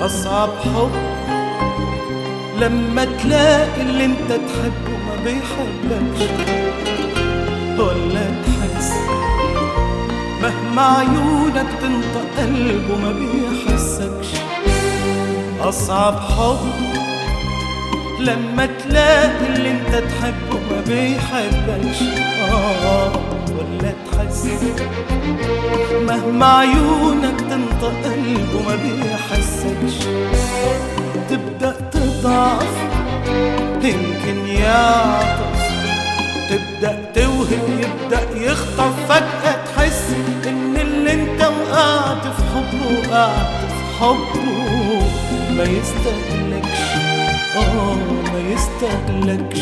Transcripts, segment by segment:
أصعب حب. لما تلاقي اللي انت تحبه ما بيحبكش ولا تحس. مهما عيونك تنطق قلبه ما بيحسكش. أصعب حب. لما تلاقي اللي انت تحبه ما بيحبكش آه ولا تحس. مهما عيونك تنطق قلبه ما بيحسكش تبدأ تضعف. يمكن يعطف. تبدأ توهب يبدأ يخطف. فجأة تحس إن اللي أنت وقعت في حبه وقعت في حبه. ما يستهلكش. آه ما يستهلكش.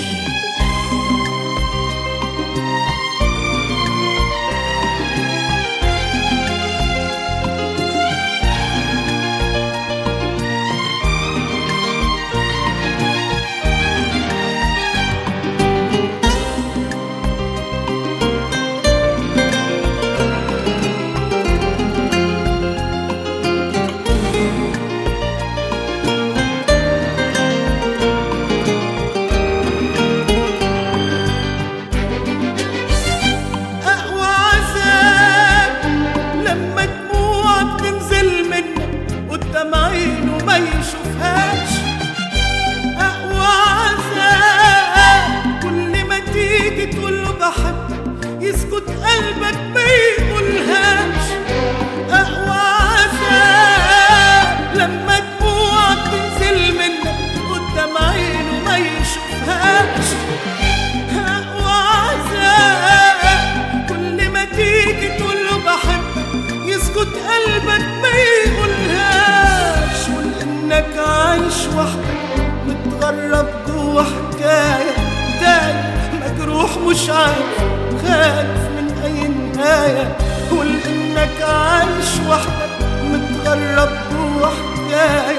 مش عارف خايف من أي نهاية. ولانك عايش وحدك متغرب جوه حكايه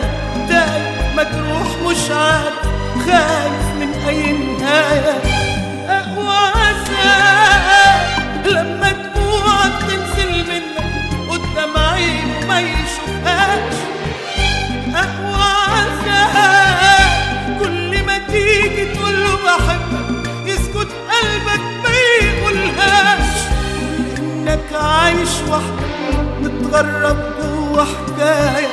تايه مجروح مش عارف خايف وحدك متغرب جوه حكاية.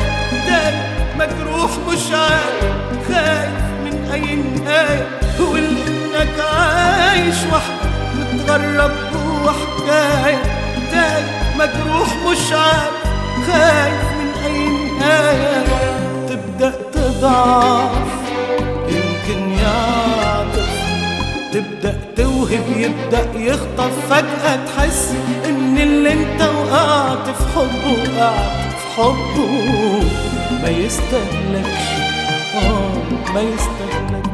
تايه مجروح مش عارف خايف من أي نهاية. وإنك عايش وحدك متغرب جوه حكاية. تايه مجروح مش عارف خايف من أي نهاية. تبدأ تضعف تبدأ توهب يبدأ يخطف فجأة تحس إن اللي أنت وقعت في حبه وقعت في حبه. ما يستهلكش آه ما يستهلكش